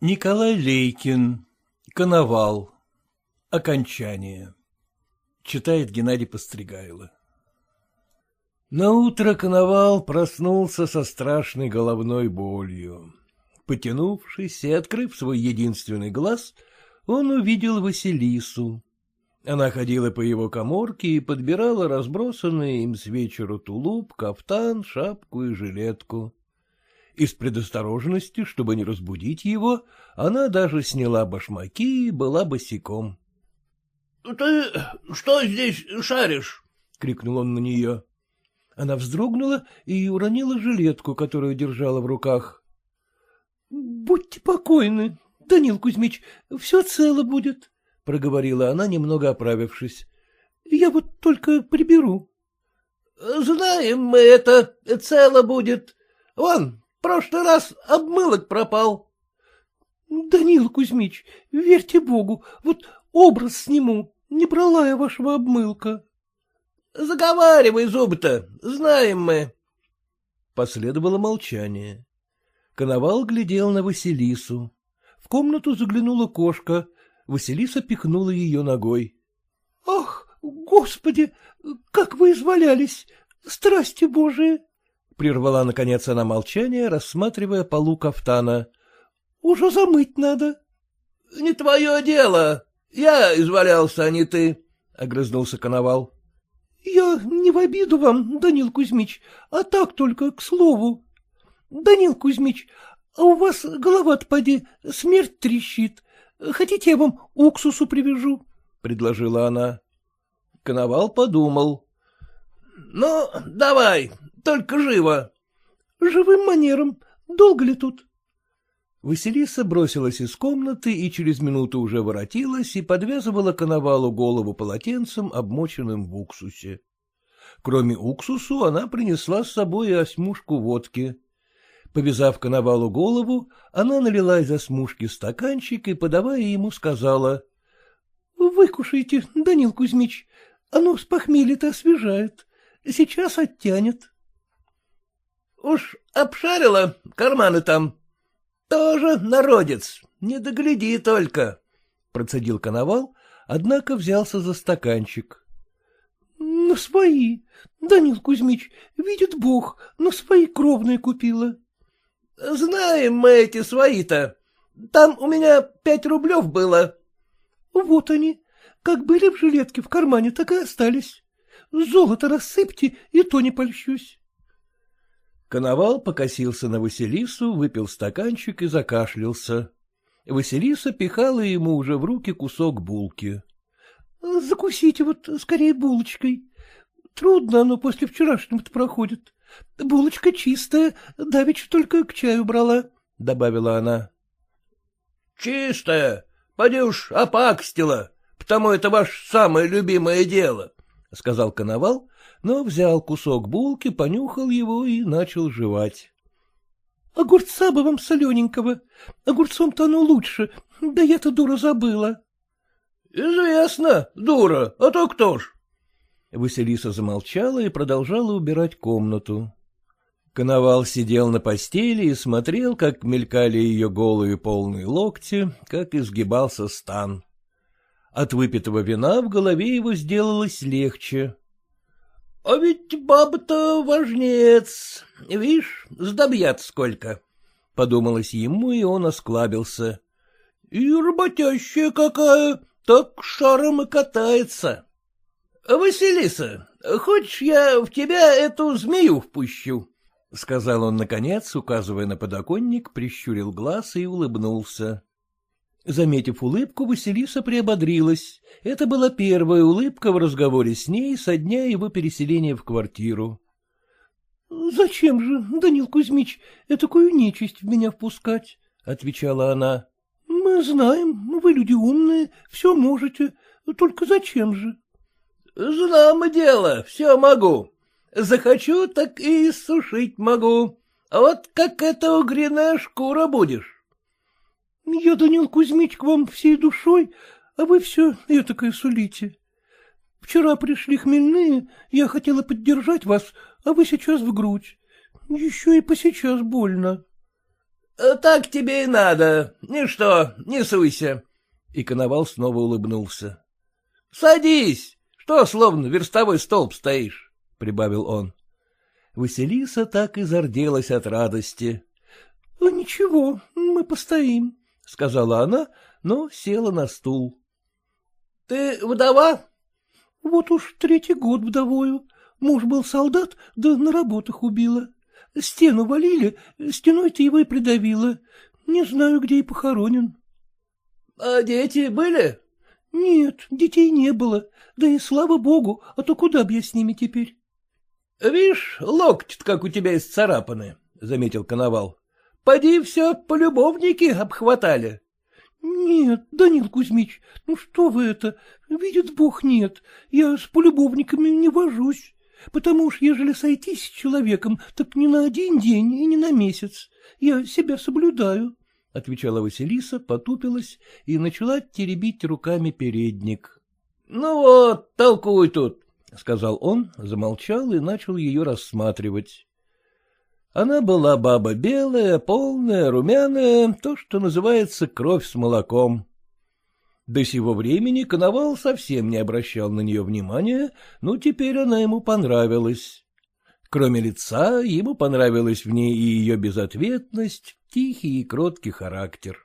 Николай Лейкин. Коновал. Окончание. Читает Геннадий Постригайло. Наутро Коновал проснулся со страшной головной болью. Потянувшись и открыв свой единственный глаз, он увидел Василису. Она ходила по его коморке и подбирала разбросанные им с вечера тулуп, кафтан, шапку и жилетку. Из предосторожности, чтобы не разбудить его, она даже сняла башмаки и была босиком. — Ты что здесь шаришь? — крикнул он на нее. Она вздрогнула и уронила жилетку, которую держала в руках. — Будьте покойны, Данил Кузьмич, все цело будет, — проговорила она, немного оправившись. — Я вот только приберу. — Знаем мы это, цело будет. Вон, прошлый раз обмылок пропал. — Данил Кузьмич, верьте Богу, вот образ сниму, не брала я вашего обмылка. — Заговаривай зубы-то, знаем мы. Последовало молчание. Коновал глядел на Василису. В комнату заглянула кошка. Василиса пихнула ее ногой. — Ах, господи, как вы извалялись! Страсти божии! Прервала, наконец, она молчание, рассматривая полу кафтана. — Уже замыть надо. — Не твое дело. Я извалялся, а не ты, — огрызнулся Коновал. — Я не в обиду вам, Данил Кузьмич, а так только к слову. Данил Кузьмич, а у вас голова-то поди, смерть трещит. Хотите, я вам уксусу привяжу? — предложила она. Коновал подумал. — Ну, давай, только живо. — Живым манером. Долго ли тут? Василиса бросилась из комнаты и через минуту уже воротилась и подвязывала коновалу голову полотенцем, обмоченным в уксусе. Кроме уксусу, она принесла с собой и осьмушку водки. Повязав коновалу голову, она налила из осьмушки стаканчик и, подавая ему, сказала. — Выкушайте, Данил Кузьмич, оно с похмелья-то освежает. Сейчас оттянет. — Уж обшарила карманы там. Тоже народец, не догляди только, — процедил коновал, однако взялся за стаканчик. — На свои, Данил Кузьмич, видит Бог, на свои кровные купила. — Знаем мы эти свои-то. Там у меня пять рублев было. — Вот они. Как были в жилетке в кармане, так и остались. Золото рассыпьте, и то не польщусь. Коновал покосился на Василису, выпил стаканчик и закашлялся. Василиса пихала ему уже в руки кусок булки. — Закусите вот скорее булочкой. Трудно оно после вчерашнего-то проходит. Булочка чистая, давеча только к чаю брала, — добавила она. — Чистая? Поди уж опакстила, потому это ваше самое любимое дело, — сказал Коновал, но взял кусок булки, понюхал его и начал жевать. — Огурца бы вам солененького. Огурцом-то оно лучше, да я-то дура забыла. — Известно, дура, а то кто ж? Василиса замолчала и продолжала убирать комнату. Коновал сидел на постели и смотрел, как мелькали ее голые полные локти, как изгибался стан. От выпитого вина в голове его сделалось легче. — А ведь баба-то важнец, видишь, сдобьят сколько, — подумалось ему, и он осклабился. — И работящая какая, так шаром и катается. — Василиса, хочешь, я в тебя эту змею впущу? — сказал он наконец, указывая на подоконник, прищурил глаз и улыбнулся. Заметив улыбку, Василиса приободрилась. Это была первая улыбка в разговоре с ней со дня его переселения в квартиру. — Зачем же, Данил Кузьмич, такую нечисть в меня впускать? — отвечала она. — Мы знаем, вы люди умные, все можете, только зачем же? — Знамо дело, все могу. Захочу, так и сушить могу. А вот как эта угряная шкура будешь? — Я, Данил Кузьмич, к вам всей душой, а вы все этакое сулите. Вчера пришли хмельные, я хотела поддержать вас, а вы сейчас в грудь. Еще и посейчас больно. — Так тебе и надо. Ничто, не суйся. И Коновал снова улыбнулся. — Садись. Что, словно верстовой столб стоишь? — прибавил он. Василиса так и зарделась от радости. — Ничего, мы постоим, — сказала она, но села на стул. — Ты вдова? — Вот уж третий год вдовою. Муж был солдат, да на работах убила. Стену валили, стеной-то его и придавило. Не знаю, где и похоронен. — А дети были? — Нет, детей не было. Да и слава богу, а то куда б я с ними теперь? — Вишь, локти как у тебя исцарапаны, — заметил Коновал. — Поди все полюбовники обхватали. — Нет, Данил Кузьмич, ну что вы это, видит Бог нет, я с полюбовниками не вожусь, потому уж, ежели сойтись с человеком, так не на один день и не на месяц, я себя соблюдаю, — отвечала Василиса, потупилась и начала теребить руками передник. — Ну вот, толкуй тут, — сказал он, замолчал и начал ее рассматривать. Она была баба белая, полная, румяная, то, что называется кровь с молоком. До сего времени Коновал совсем не обращал на нее внимания, но теперь она ему понравилась. Кроме лица, ему понравилась в ней и ее безответность, тихий и кроткий характер.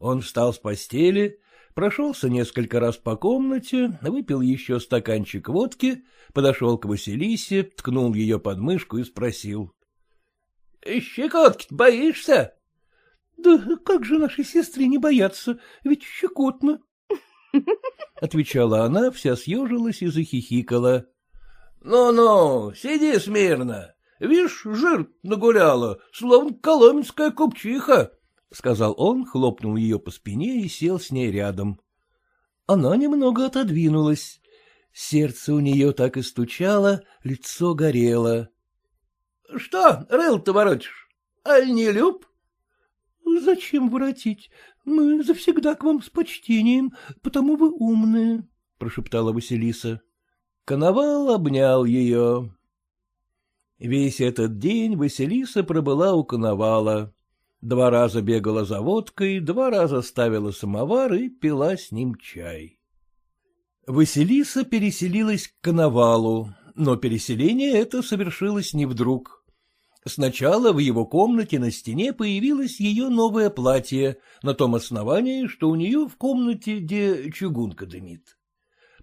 Он встал с постели, прошелся несколько раз по комнате, выпил еще стаканчик водки, подошел к Василисе, ткнул ее под мышку и спросил. — Щекотки боишься? — Да как же нашей сестре не бояться, ведь щекотно. — отвечала она, вся съежилась и захихикала. «Ну — Ну-ну, сиди смирно. Вишь, жир нагуляла, словно коломенская купчиха, — сказал он, хлопнул ее по спине и сел с ней рядом. Она немного отодвинулась. Сердце у нее так и стучало, лицо горело. — Что, рыл-то воротишь? Аль не люб? — Зачем воротить? Мы завсегда к вам с почтением, потому вы умные, — прошептала Василиса. Коновал обнял ее. Весь этот день Василиса пробыла у Коновала. Два раза бегала за водкой, два раза ставила самовар и пила с ним чай. Василиса переселилась к Коновалу, но переселение это совершилось не вдруг. Сначала в его комнате на стене появилось ее новое платье, на том основании, что у нее в комнате, где чугунка дымит.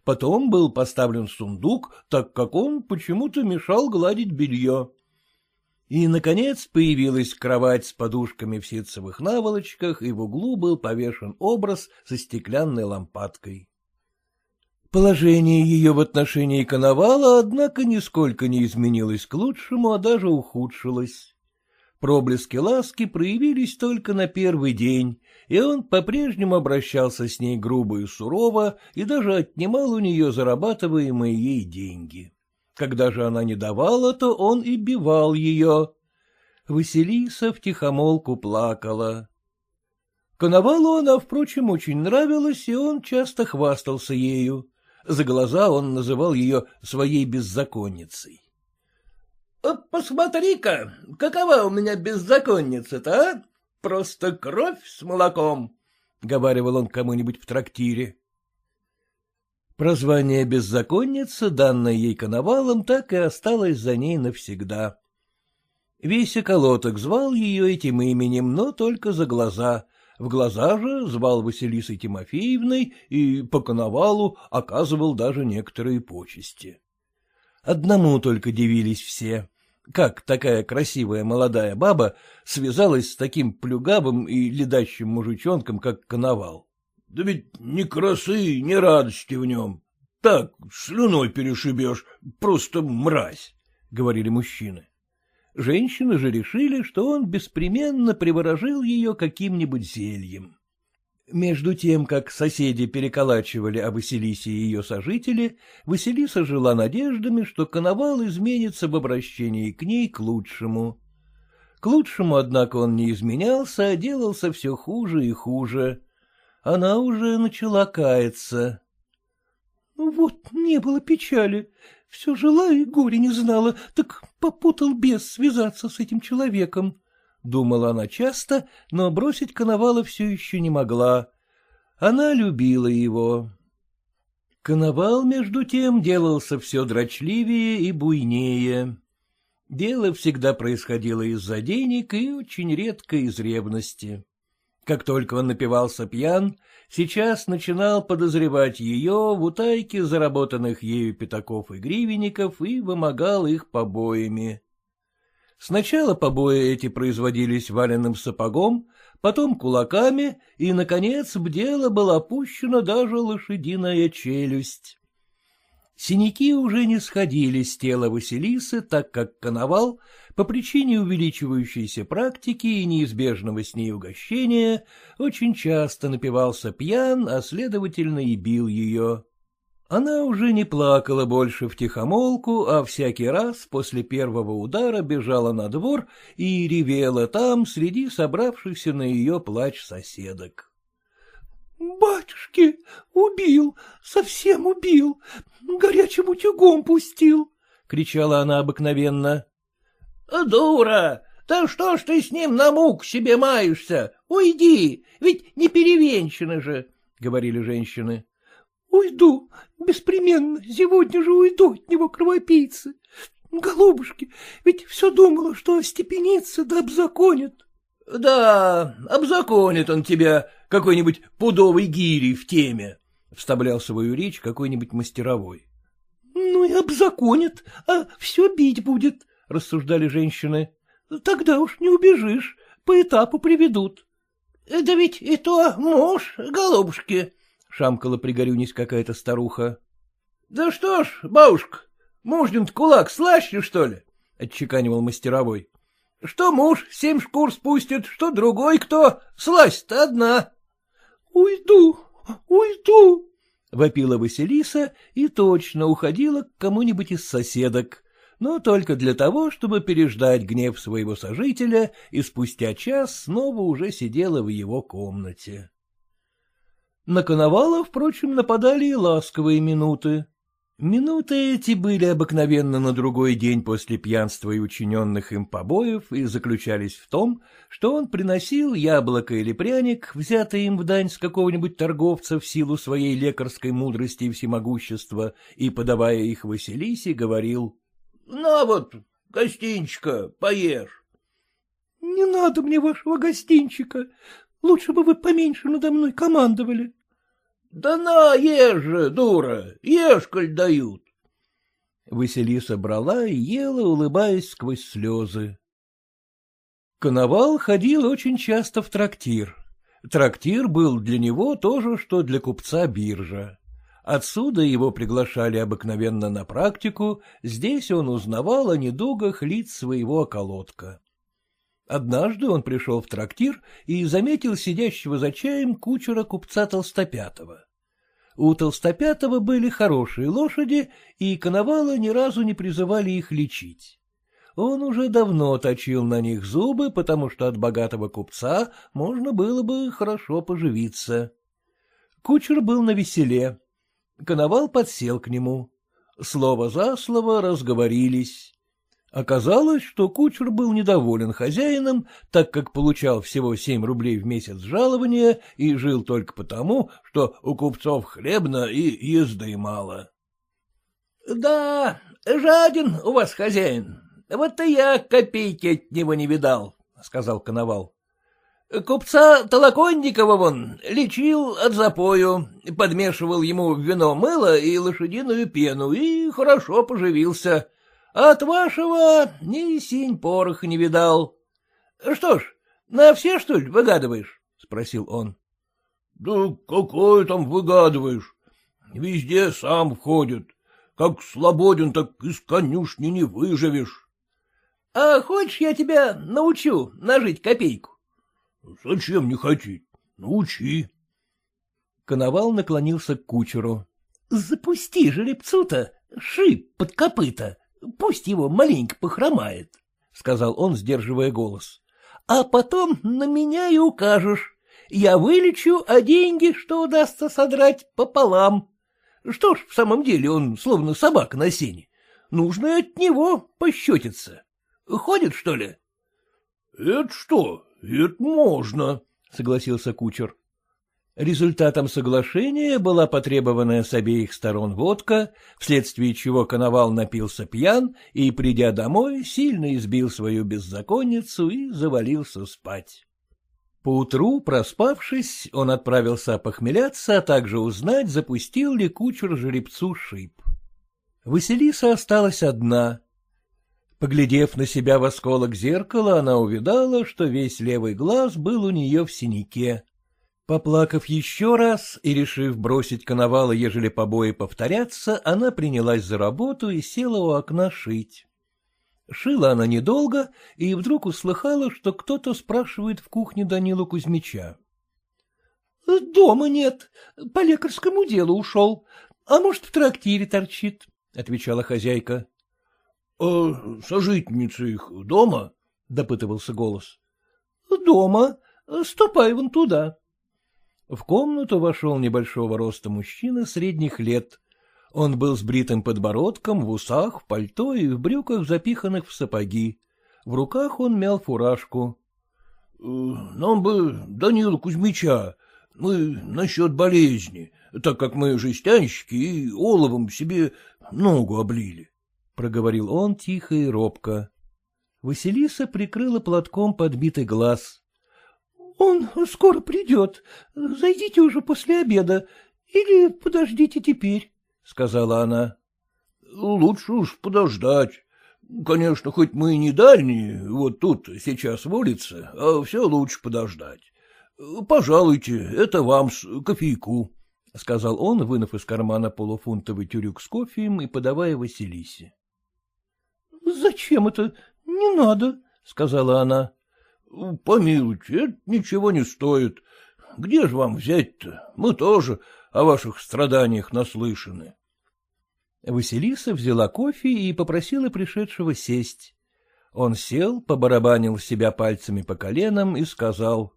Потом был поставлен сундук, так как он почему-то мешал гладить белье. И, наконец, появилась кровать с подушками в ситцевых наволочках, и в углу был повешен образ со стеклянной лампадкой. Положение ее в отношении коновала, однако, нисколько не изменилось к лучшему, а даже ухудшилось. Проблески ласки проявились только на первый день, и он по-прежнему обращался с ней грубо и сурово, и даже отнимал у нее зарабатываемые ей деньги. Когда же она не давала, то он и бивал ее. Василиса втихомолку плакала. Коновалу она, впрочем, очень нравилась, и он часто хвастался ею. За глаза он называл ее своей беззаконницей. — Посмотри-ка, какова у меня беззаконница-то, а? Просто кровь с молоком, — говаривал он кому-нибудь в трактире. Прозвание «беззаконница», данное ей коновалом, так и осталось за ней навсегда. Весь околоток звал ее этим именем, но только за глаза. В глаза же звал Василисой Тимофеевной и по коновалу оказывал даже некоторые почести. Одному только дивились все. Как такая красивая молодая баба связалась с таким плюгавым и ледащим мужичонком, как коновал? Да ведь ни красы, ни радости в нем. Так, слюной перешибешь, просто мразь, — говорили мужчины. Женщины же решили, что он беспременно приворожил ее каким-нибудь зельем. Между тем, как соседи переколачивали о Василисе и ее сожители, Василиса жила надеждами, что коновал изменится в обращении к ней к лучшему. К лучшему, однако, он не изменялся, а делался все хуже и хуже она уже начала каяться. «Ну — Вот, не было печали. Все жила и горе не знала, так попутал бес связаться с этим человеком, —— думала она часто, но бросить Коновала все еще не могла. Она любила его. Коновал, между тем, делался все дрочливее и буйнее. Дело всегда происходило из-за денег и очень редко из ревности. Как только он напивался пьян, сейчас начинал подозревать ее в утайке заработанных ею пятаков и гривенников и вымогал их побоями. Сначала побои эти производились валенным сапогом, потом кулаками, и, наконец, в дело была опущена даже лошадиная челюсть. Синяки уже не сходили с тела Василисы, так как коновал, по причине увеличивающейся практики и неизбежного с ней угощения, очень часто напивался пьян, а следовательно и бил ее. Она уже не плакала больше в тихомолку, а всякий раз после первого удара бежала на двор и ревела там среди собравшихся на ее плач соседок. — Батюшки, убил, совсем убил, горячим утюгом пустил, — кричала она обыкновенно. — Дура! Да что ж ты с ним на мук себе маешься? Уйди, ведь не перевенчаны же, — говорили женщины. Уйду, беспременно, сегодня же уйду от него, кровопийцы. Голубушки, ведь все думала, что остепенится да обзаконит. — Да, обзаконит он тебя, какой-нибудь пудовой гири в теме, — вставлял свою речь какой-нибудь мастеровой. — Ну и обзаконит, а все бить будет, — рассуждали женщины. — Тогда уж не убежишь, по этапу приведут. — Да ведь и то муж, голубушки, шамкала пригорюнись какая-то старуха. — Да что ж, бабушка, мужнин кулак слаще, что ли? — отчеканивал мастеровой. — Что муж семь шкур спустит, что другой кто, сласть-то одна. — Уйду, уйду, — вопила Василиса и точно уходила к кому-нибудь из соседок, но только для того, чтобы переждать гнев своего сожителя и спустя час снова уже сидела в его комнате. На Коновала, впрочем, нападали и ласковые минуты. Минуты эти были обыкновенно на другой день после пьянства и учиненных им побоев и заключались в том, что он приносил яблоко или пряник, взятый им в дань с какого-нибудь торговца в силу своей лекарской мудрости и всемогущества, и, подавая их Василисе, говорил — На вот, гостинчика, поешь. — Не надо мне вашего гостинчика, Лучше бы вы поменьше надо мной командовали. — Да на, ешь же, дура, ешь, коль дают. Василиса брала и ела, улыбаясь сквозь слезы. Коновал ходил очень часто в трактир. Трактир был для него то же, что для купца биржа. Отсюда его приглашали обыкновенно на практику, здесь он узнавал о недугах лиц своего околотка. Однажды он пришел в трактир и заметил сидящего за чаем кучера купца Толстопятого. У Толстопятого были хорошие лошади, и коновала ни разу не призывали их лечить. Он уже давно точил на них зубы, потому что от богатого купца можно было бы хорошо поживиться. Кучер был на веселе. Коновал подсел к нему. Слово за слово разговорились. Оказалось, что кучер был недоволен хозяином, так как получал всего семь рублей в месяц жалования и жил только потому, что у купцов хлебно и езды мало. — Да, жаден у вас хозяин. Вот и я копейки от него не видал, — сказал Коновал. — Купца Толоконникова вон лечил от запою, подмешивал ему вино мыло и лошадиную пену, и хорошо поживился. — от вашего ни синь порох не видал. Что ж, на все, что ли, выгадываешь? — спросил он. — Да какое там выгадываешь? Везде сам входит. Как слободен, так из конюшни не выживешь. — А хочешь, я тебя научу нажить копейку? — Зачем не хотеть? Научи. Коновал наклонился к кучеру. — Запусти жеребцу-то шип под копыта, Пусть его маленько похромает, — сказал он, сдерживая голос. — А потом на меня и укажешь. Я вылечу, а деньги, что удастся содрать, пополам. Что ж, в самом деле он словно собака на сене. Нужно от него пощетиться. Ходит, что ли? — Это что? Это можно, — согласился кучер. Результатом соглашения была потребованная с обеих сторон водка, вследствие чего Коновал напился пьян и, придя домой, сильно избил свою беззаконницу и завалился спать. Поутру, проспавшись, он отправился похмеляться, а также узнать, запустил ли кучер жеребцу шип. Василиса осталась одна. Поглядев на себя в осколок зеркала, она увидала, что весь левый глаз был у нее в синяке. Поплакав еще раз и решив бросить коновала, ежели побои повторятся, она принялась за работу и села у окна шить. Шила она недолго и вдруг услыхала, что кто-то спрашивает в кухне Данилу Кузьмича. — Дома нет, по лекарскому делу ушел, а может, в трактире торчит, — отвечала хозяйка. — А сожительница их дома? — допытывался голос. — Дома. Ступай вон туда. В комнату вошел небольшого роста мужчина средних лет. Он был с бритым подбородком, в усах, в пальто и в брюках, запиханных в сапоги. В руках он мял фуражку. «Э, — Нам бы Данила Кузьмича, мы насчет болезни, так как мы жестянщики и оловом себе ногу облили, — проговорил он тихо и робко. Василиса прикрыла платком подбитый глаз. — Он скоро придет. Зайдите уже после обеда или подождите теперь, — сказала она. — Лучше уж подождать. Конечно, хоть мы и не дальние, вот тут сейчас в улице, а все лучше подождать. Пожалуйте, это вам с кофейку, — сказал он, вынув из кармана полуфунтовый тюрюк с кофеем и подавая Василисе. — Зачем это? Не надо, — сказала она. — Помилуйте, это ничего не стоит. Где же вам взять-то? Мы тоже о ваших страданиях наслышаны. Василиса взяла кофе и попросила пришедшего сесть. Он сел, побарабанил себя пальцами по коленам и сказал.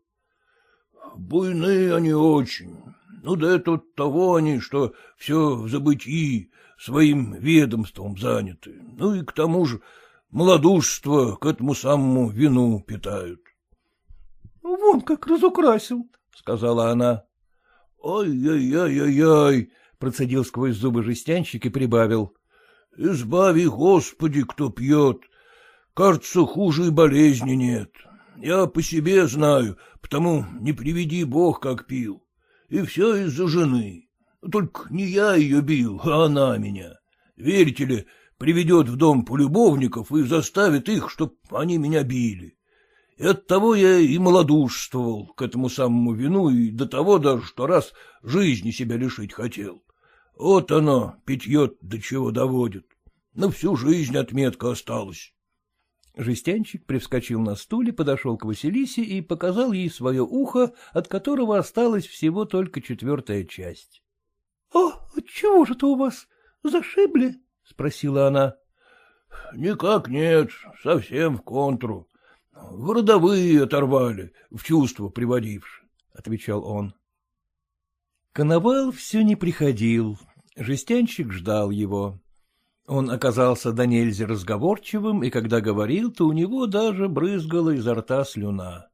— Буйные они очень. Ну да это от того они, что все в забытии, своим ведомством заняты. Ну и к тому же малодушество к этому самому вину питают. — Вон как разукрасил, — сказала она. «Ай-яй-яй-яй-яй!» — процедил сквозь зубы жестянщик и прибавил. «Избави, Господи, кто пьет! Кажется, хуже и болезни нет. Я по себе знаю, потому не приведи Бог, как пил. И все из-за жены. Только не я ее бил, а она меня. Верите ли, приведет в дом полюбовников и заставит их, чтоб они меня били. И оттого я и малодушествовал к этому самому вину, и до того даже, что раз жизни себя лишить хотел. Вот оно, питьет до чего доводит. На всю жизнь отметка осталась. Жестянчик привскочил на стуле, подошел к Василисе и показал ей свое ухо, от которого осталась всего только четвертая часть. — А чего же это у вас? Зашибли? — спросила она. — Никак нет, совсем в контру. Городовые оторвали, в чувство приводивши, — отвечал он. Коновал все не приходил, жестянщик ждал его. Он оказался до нельзя разговорчивым, и когда говорил, то у него даже брызгала изо рта слюна.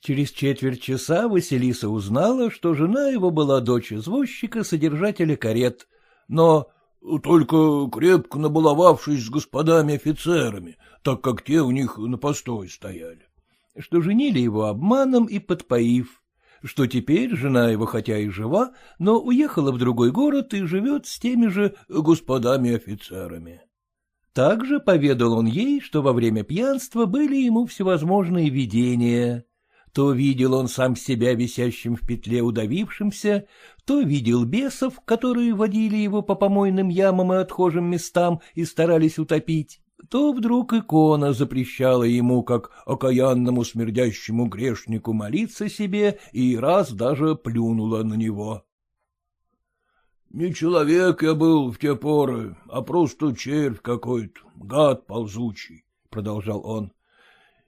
Через четверть часа Василиса узнала, что жена его была дочь извозчика, содержателя карет, но только крепко набаловавшись с господами офицерами, так как те у них на постой стояли. Что женили его обманом и подпоив, что теперь жена его хотя и жива, но уехала в другой город и живет с теми же господами офицерами. Также поведал он ей, что во время пьянства были ему всевозможные видения, то видел он сам себя висящим в петле удавившимся, то видел бесов, которые водили его по помойным ямам и отхожим местам и старались утопить, то вдруг икона запрещала ему, как окаянному смердящему грешнику, молиться себе и раз даже плюнула на него. — Не человек я был в те поры, а просто червь какой-то, гад ползучий, — продолжал он.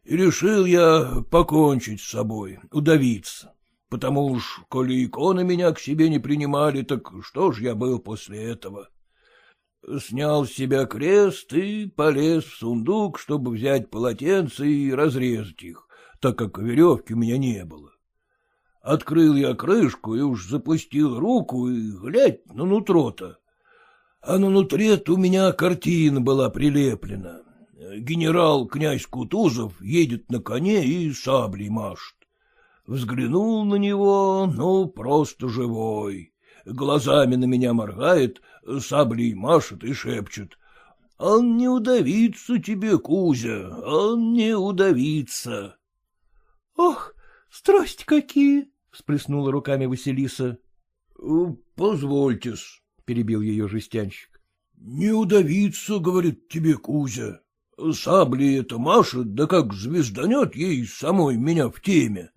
Решил я покончить с собой, удавиться, потому уж, коли иконы меня к себе не принимали, так что ж я был после этого? Снял с себя крест и полез в сундук, чтобы взять полотенце и разрезать их, так как веревки у меня не было. Открыл я крышку и уж запустил руку, и глядь на нутро-то. А на нутре у меня картина была прилеплена. Генерал князь Кутузов едет на коне и саблей машет. Взглянул на него, ну, просто живой. Глазами на меня моргает, саблей машет и шепчет. «Он не удавится тебе, Кузя, он не удавится». «Ох, страсти какие!» — всплеснула руками Василиса. «Позвольте-с», — перебил ее жестянщик. «Не удавиться, — говорит тебе Кузя. Сабли это машет, да как звезданет ей самой меня в теме.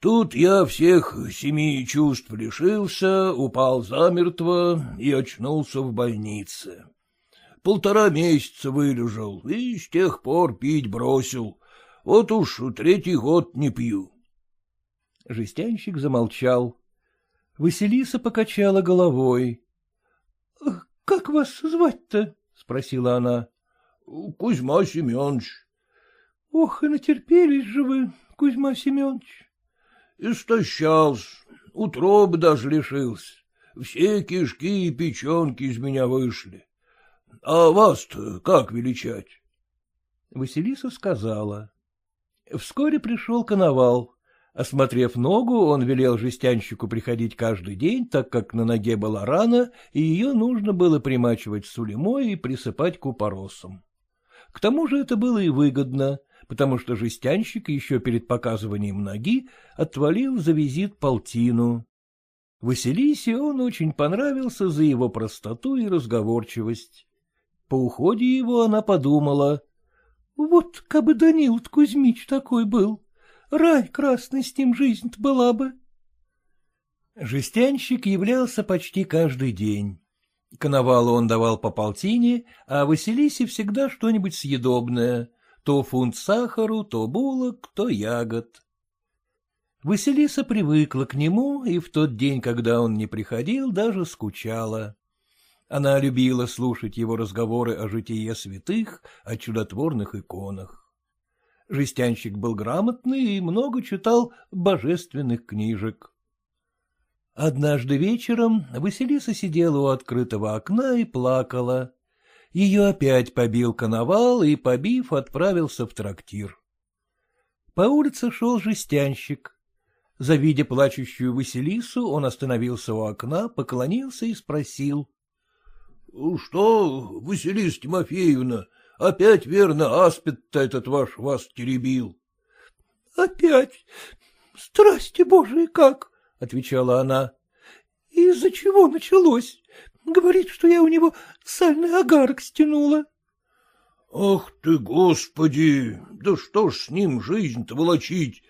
Тут я всех семи чувств лишился, упал замертво и очнулся в больнице. Полтора месяца вылежал и с тех пор пить бросил. Вот уж третий год не пью. Жестянщик замолчал. Василиса покачала головой. — Как вас звать-то? — спросила она. — Кузьма Семенович. — Ох, и натерпелись же вы, Кузьма Семенович. Истощался, утробы даже лишился. Все кишки и печенки из меня вышли. А вас-то как величать? Василиса сказала. Вскоре пришел коновал. Осмотрев ногу, он велел жестянщику приходить каждый день, так как на ноге была рана, и ее нужно было примачивать сулемой и присыпать купоросом. К тому же это было и выгодно потому что жестянщик еще перед показыванием ноги отвалил за визит полтину. Василисе он очень понравился за его простоту и разговорчивость. По уходе его она подумала. — Вот кабы Данил Кузьмич такой был, рай красный с ним жизнь-то была бы. Жестянщик являлся почти каждый день. Коновалу он давал по полтине, а Василисе всегда что-нибудь съедобное, то фунт сахару, то булок, то ягод. Василиса привыкла к нему, и в тот день, когда он не приходил, даже скучала. Она любила слушать его разговоры о житие святых, о чудотворных иконах. Жестянщик был грамотный и много читал божественных книжек. Однажды вечером Василиса сидела у открытого окна и плакала. Ее опять побил коновал и, побив, отправился в трактир. По улице шел жестянщик. Завидя плачущую Василису, он остановился у окна, поклонился и спросил. — Что, Василиса Тимофеевна, опять, верно, аспид-то этот ваш вас теребил? — Опять? Страсти божии как? — отвечала она. — Из-за чего началось? Говорит, что я у него сальный агарок стянула. — Ах ты, господи! Да что ж с ним жизнь-то волочить?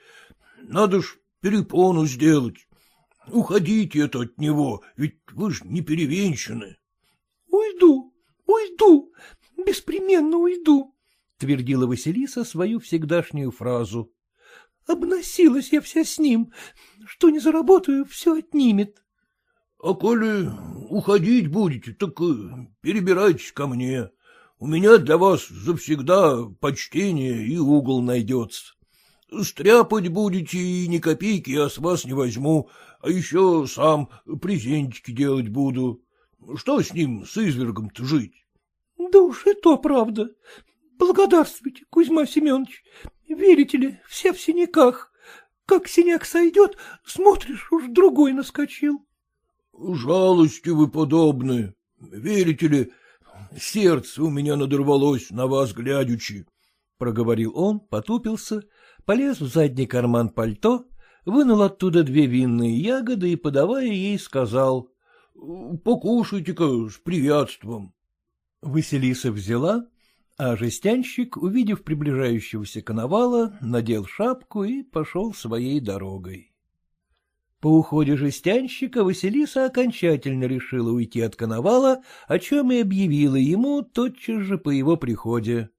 Надо ж перепону сделать. Уходите это от него, ведь вы ж не перевенчаны. — Уйду, уйду, беспременно уйду, — твердила Василиса свою всегдашнюю фразу. — Обносилась я вся с ним. Что не заработаю, все отнимет. — А коли уходить будете, так э, перебирайтесь ко мне. У меня для вас завсегда почтение и угол найдется. Стряпать будете, и ни копейки я с вас не возьму, а еще сам презентики делать буду. Что с ним, с извергом-то жить? — Да уж и то правда. Благодарствуйте, Кузьма Семенович. Верите ли, все в синяках. Как синяк сойдет, смотришь, уж другой наскочил. — Жалости вы подобны. Верите ли, сердце у меня надорвалось на вас глядячи, — проговорил он, потупился, полез в задний карман пальто, вынул оттуда две винные ягоды и, подавая ей, сказал, — Покушайте-ка с приятством. Василиса взяла, а жестянщик, увидев приближающегося коновала, надел шапку и пошел своей дорогой. По уходе жестянщика Василиса окончательно решила уйти от коновала, о чем и объявила ему тотчас же по его приходе.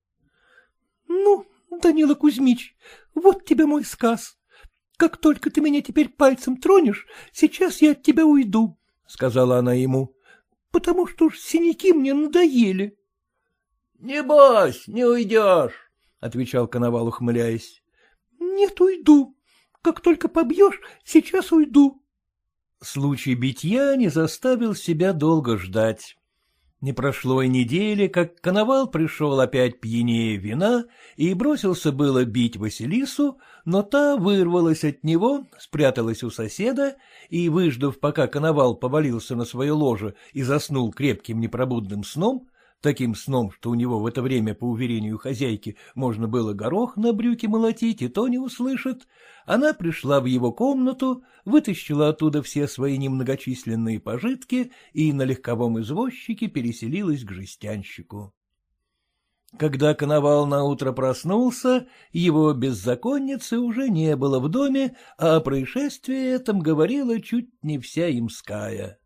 — Ну, Данила Кузьмич, вот тебе мой сказ. Как только ты меня теперь пальцем тронешь, сейчас я от тебя уйду, — сказала она ему. — потому что уж синяки мне надоели. — Небось, не уйдешь, — отвечал Коновал, ухмыляясь. — Нет, уйду. Как только побьешь, сейчас уйду. Случай битья не заставил себя долго ждать. Не прошло и недели, как Коновал пришел опять пьянее вина и бросился было бить Василису, но та вырвалась от него, спряталась у соседа и, выждав, пока Коновал повалился на свое ложе и заснул крепким непробудным сном, таким сном, что у него в это время, по уверению хозяйки, можно было горох на брюки молотить, и то не услышит, она пришла в его комнату, вытащила оттуда все свои немногочисленные пожитки и на легковом извозчике переселилась к жестянщику. Когда Коновал наутро проснулся, его беззаконницы уже не было в доме, а о происшествии этом говорила чуть не вся имская.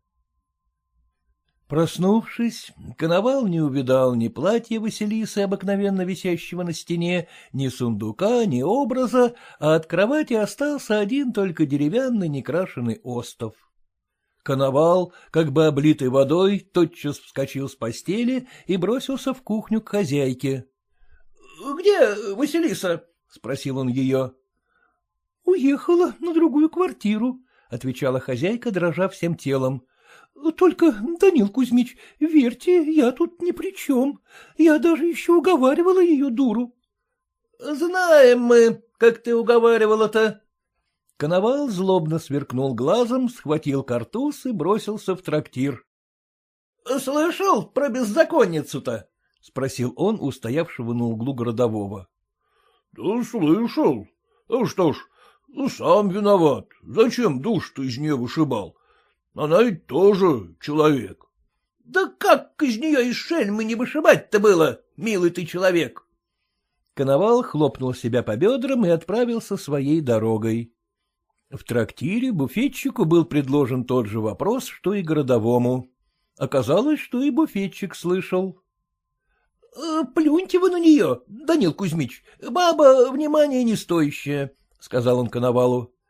Проснувшись, Коновал не увидал ни платья Василисы, обыкновенно висящего на стене, ни сундука, ни образа, а от кровати остался один только деревянный некрашенный остов. Коновал, как бы облитый водой, тотчас вскочил с постели и бросился в кухню к хозяйке. — Где Василиса? — спросил он ее. — Уехала на другую квартиру, — отвечала хозяйка, дрожа всем телом. — Только, Данил Кузьмич, верьте, я тут ни при чем. Я даже еще уговаривала ее дуру. — Знаем мы, как ты уговаривала-то. Коновал злобно сверкнул глазом, схватил картуз и бросился в трактир. — Слышал про беззаконницу-то? — спросил он у стоявшего на углу городового. — Да слышал. А что ж, ну сам виноват. Зачем душ-то из нее вышибал? Она ведь тоже человек. — Да как из нее из шельмы не вышибать-то было, милый ты человек? Коновал хлопнул себя по бедрам и отправился своей дорогой. В трактире буфетчику был предложен тот же вопрос, что и городовому. Оказалось, что и буфетчик слышал. «Э, — Плюньте вы на нее, Данил Кузьмич, баба внимания не стоящая, — сказал он Коновалу. —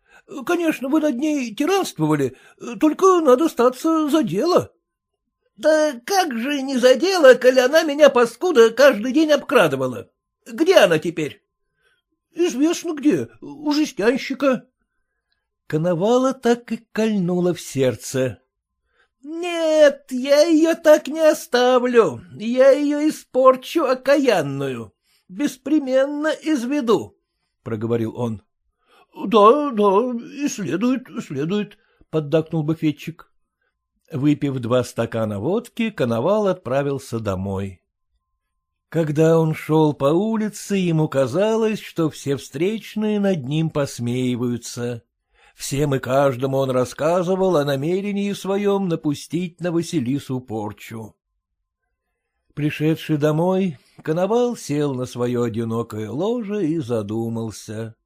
Конечно, вы над ней тиранствовали, только надо статься за дело. — Да как же не за дело, коли она меня, паскуда, каждый день обкрадывала? Где она теперь? — Известно где, у жестянщика. Коновала так и кольнула в сердце. — Нет, я ее так не оставлю, я ее испорчу окаянную, беспременно изведу, — проговорил он. — Да, да, и следует, следует, — поддакнул буфетчик. Выпив два стакана водки, Коновал отправился домой. Когда он шел по улице, ему казалось, что все встречные над ним посмеиваются. Всем и каждому он рассказывал о намерении своем напустить на Василису порчу. Пришедший домой, Коновал сел на свое одинокое ложе и задумался.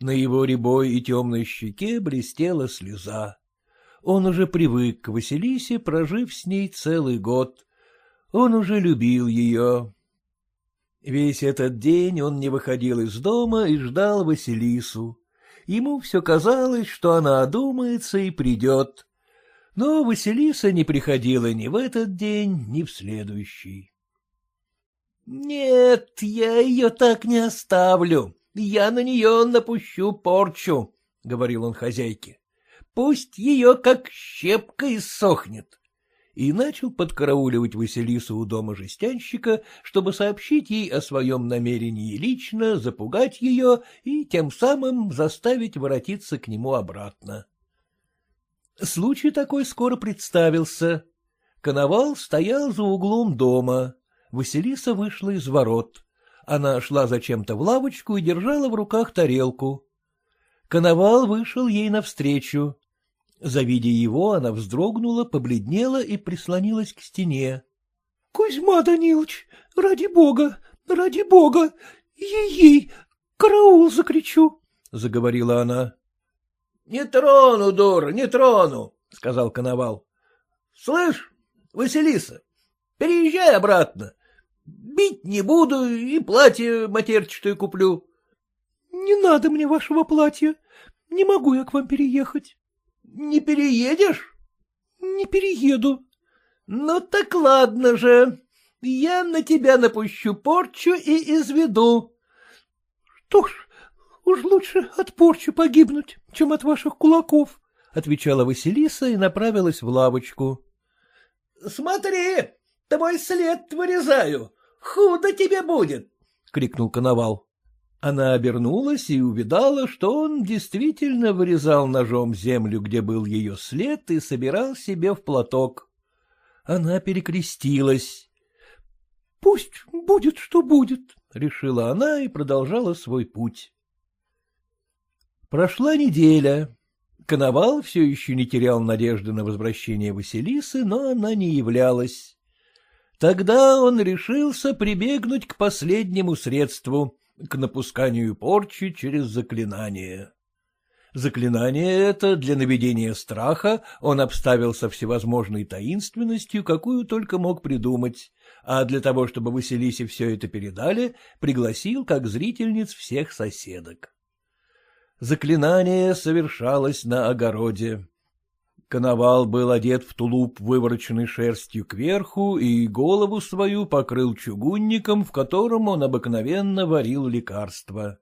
На его рябой и темной щеке блестела слеза. Он уже привык к Василисе, прожив с ней целый год. Он уже любил ее. Весь этот день он не выходил из дома и ждал Василису. Ему все казалось, что она одумается и придет. Но Василиса не приходила ни в этот день, ни в следующий. — Нет, я ее так не оставлю, я на нее напущу порчу, — говорил он хозяйке. — Пусть ее как щепка иссохнет. И начал подкарауливать Василису у дома жестянщика, чтобы сообщить ей о своем намерении лично, запугать ее и тем самым заставить воротиться к нему обратно. Случай такой скоро представился. Коновал стоял за углом дома. Василиса вышла из ворот. Она шла зачем-то в лавочку и держала в руках тарелку. Коновал вышел ей навстречу. Завидя его, она вздрогнула, побледнела и прислонилась к стене. — Кузьма Данилович, ради бога, ради бога, ей-ей, караул закричу, — заговорила она. — Не трону, дура, не трону, — сказал Коновал. — Слышь, Василиса, переезжай обратно, Бить не буду и платье матерчатое куплю. — Не надо мне вашего платья. Не могу я к вам переехать. — Не переедешь? — Не перееду. — Ну так ладно же, я на тебя напущу порчу и изведу. — Что ж, уж лучше от порчи погибнуть, чем от ваших кулаков, — отвечала Василиса и направилась в лавочку. — Смотри, твой след вырезаю, худо тебе будет, — крикнул коновал. Она обернулась и увидала, что он действительно вырезал ножом землю, где был ее след, и собирал себе в платок. Она перекрестилась. — Пусть будет, что будет, — решила она и продолжала свой путь. Прошла неделя. Коновал все еще не терял надежды на возвращение Василисы, но она не являлась. Тогда он решился прибегнуть к последнему средству — к напусканию порчи через заклинание. Заклинание это для наведения страха он обставил со всевозможной таинственностью, какую только мог придумать, а для того, чтобы Василисе все это передали, пригласил как зрительниц всех соседок. Заклинание совершалось на огороде. Коновал был одет в тулуп, вывороченный шерстью кверху, и голову свою покрыл чугунником, в котором он обыкновенно варил лекарства.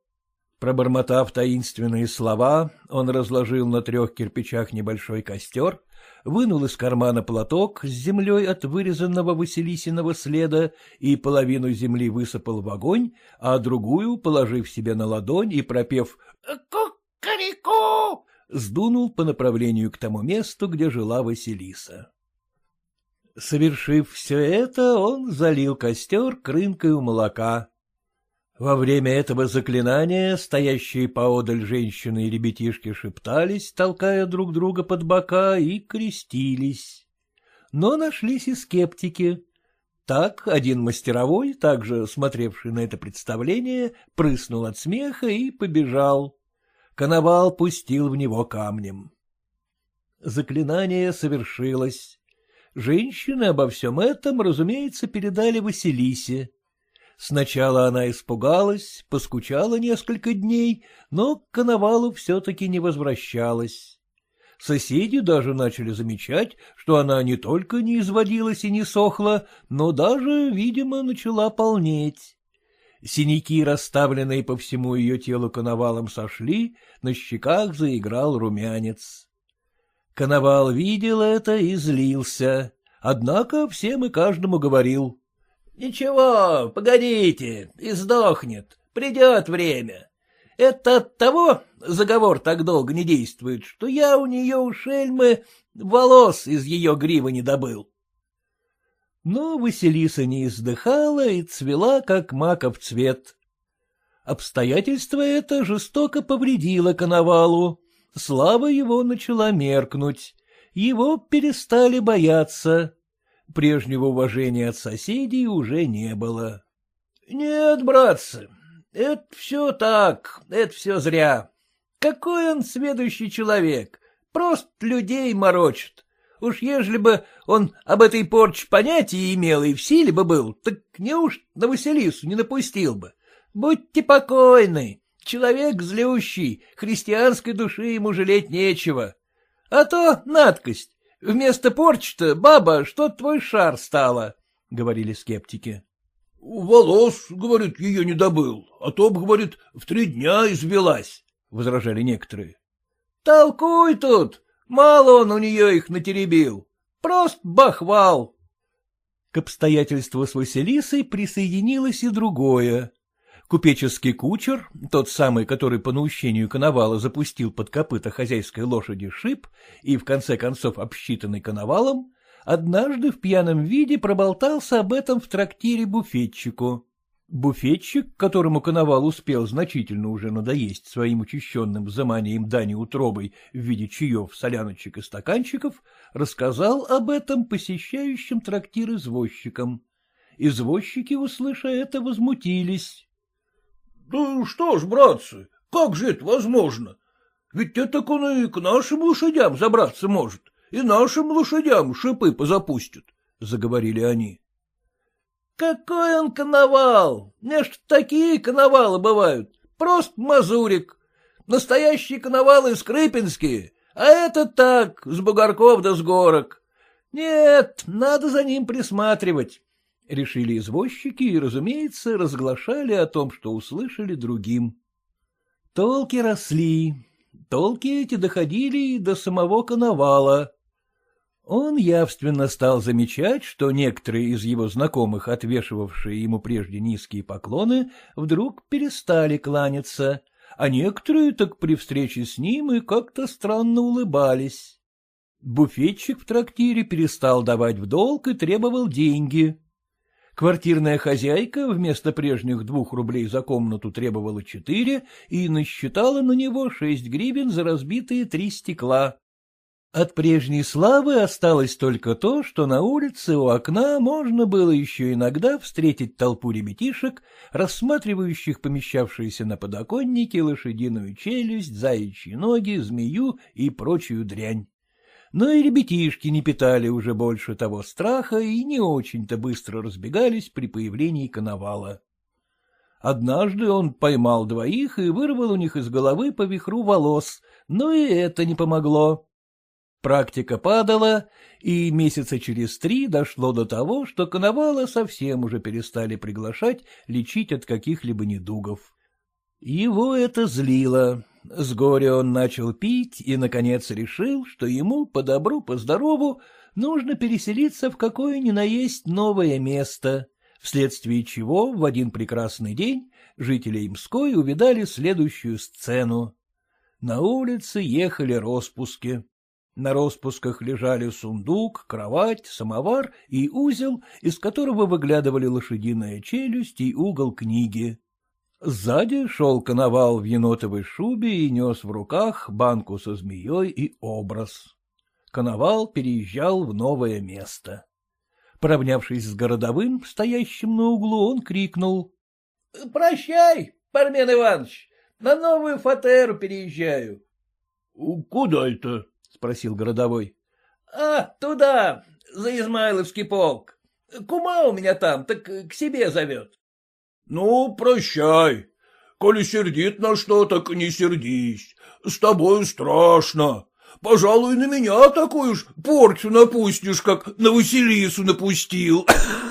Пробормотав таинственные слова, он разложил на трех кирпичах небольшой костер, вынул из кармана платок с землей от вырезанного Василисиного следа и половину земли высыпал в огонь, а другую, положив себе на ладонь и пропев «Кукареку!», сдунул по направлению к тому месту, где жила Василиса. Совершив все это, он залил костер крынкой у молока. Во время этого заклинания стоящие поодаль женщины и ребятишки шептались, толкая друг друга под бока, и крестились. Но нашлись и скептики. Так один мастеровой, также смотревший на это представление, прыснул от смеха и побежал. Коновал пустил в него камнем. Заклинание совершилось. Женщины обо всем этом, разумеется, передали Василисе. Сначала она испугалась, поскучала несколько дней, но к коновалу все-таки не возвращалась. Соседи даже начали замечать, что она не только не изводилась и не сохла, но даже, видимо, начала полнеть. Синяки, расставленные по всему ее телу коновалом, сошли, на щеках заиграл румянец. Коновал видел это и злился, однако всем и каждому говорил. — Ничего, погодите, и сдохнет, придет время. Это от того заговор так долго не действует, что я у нее у шельмы волос из ее гривы не добыл. Но Василиса не издыхала и цвела, как маков цвет. Обстоятельство это жестоко повредило коновалу. Слава его начала меркнуть. Его перестали бояться. Прежнего уважения от соседей уже не было. — Нет, братцы, это все так, это все зря. Какой он сведущий человек, просто людей морочит. Уж ежели бы он об этой порче понятия имел и в силе бы был, так неуж на Василису не напустил бы. Будьте покойны, человек злющий, христианской души ему жалеть нечего. А то надкость, вместо порчи-то баба, что твой шар стала, — говорили скептики. — Волос, говорит, ее не добыл, а то б, говорит, в три дня извелась, — возражали некоторые. — Толкуй тут, Мало он у нее их натеребил. Просто бахвал. К обстоятельству с Василисой присоединилось и другое. Купеческий кучер, тот самый, который по наущению коновала запустил под копыта хозяйской лошади шип и, в конце концов, обсчитанный коновалом, однажды в пьяном виде проболтался об этом в трактире буфетчику. Буфетчик, которому коновал успел значительно уже надоесть своим учащенным взыманием дани утробой в виде чаев, соляночек и стаканчиков, рассказал об этом посещающим трактир извозчикам. Извозчики, услыша это, возмутились. — Да что ж, братцы, как же это возможно? Ведь это он и к нашим лошадям забраться может, и нашим лошадям шипы позапустят, — заговорили они. Какой он коновал! Между такие коновалы бывают. Просто мазурик. Настоящие коновалы скрипинские, а это так, с бугорков да с горок. Нет, надо за ним присматривать, — решили извозчики и, разумеется, разглашали о том, что услышали другим. Толки росли, толки эти доходили до самого коновала. Он явственно стал замечать, что некоторые из его знакомых, отвешивавшие ему прежде низкие поклоны, вдруг перестали кланяться, а некоторые так при встрече с ним и как-то странно улыбались. Буфетчик в трактире перестал давать в долг и требовал деньги. Квартирная хозяйка вместо прежних двух рублей за комнату требовала четыре и насчитала на него шесть гривен за разбитые три стекла. От прежней славы осталось только то, что на улице у окна можно было еще иногда встретить толпу ребятишек, рассматривающих помещавшиеся на подоконнике лошадиную челюсть, заячьи ноги, змею и прочую дрянь. Но и ребятишки не питали уже больше того страха и не очень-то быстро разбегались при появлении коновала. Однажды он поймал двоих и вырвал у них из головы по вихру волос, но и это не помогло. Практика падала, и месяца через три дошло до того, что коновала совсем уже перестали приглашать лечить от каких-либо недугов. Его это злило. С горя он начал пить и, наконец, решил, что ему, по добру, по здорову, нужно переселиться в какое ни наесть новое место, вследствие чего в один прекрасный день жители Имской увидали следующую сцену. На улице ехали распуски. На распусках лежали сундук, кровать, самовар и узел, из которого выглядывали лошадиная челюсть и угол книги. Сзади шел коновал в енотовой шубе и нес в руках банку со змеей и образ. Коновал переезжал в новое место. Поравнявшись с городовым, стоящим на углу, он крикнул. — Прощай, Пармен Иванович, на новую фатеру переезжаю. — Куда это? — спросил городовой. — А, туда, за Измайловский полк. Кума у меня там, так к себе зовет. — Ну, прощай. Коли сердит на что, так не сердись. С тобой страшно. Пожалуй, на меня такую ж порчу напустишь, как на Василису напустил.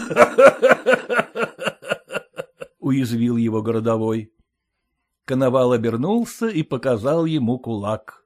Уязвил его городовой. Коновал обернулся и показал ему кулак.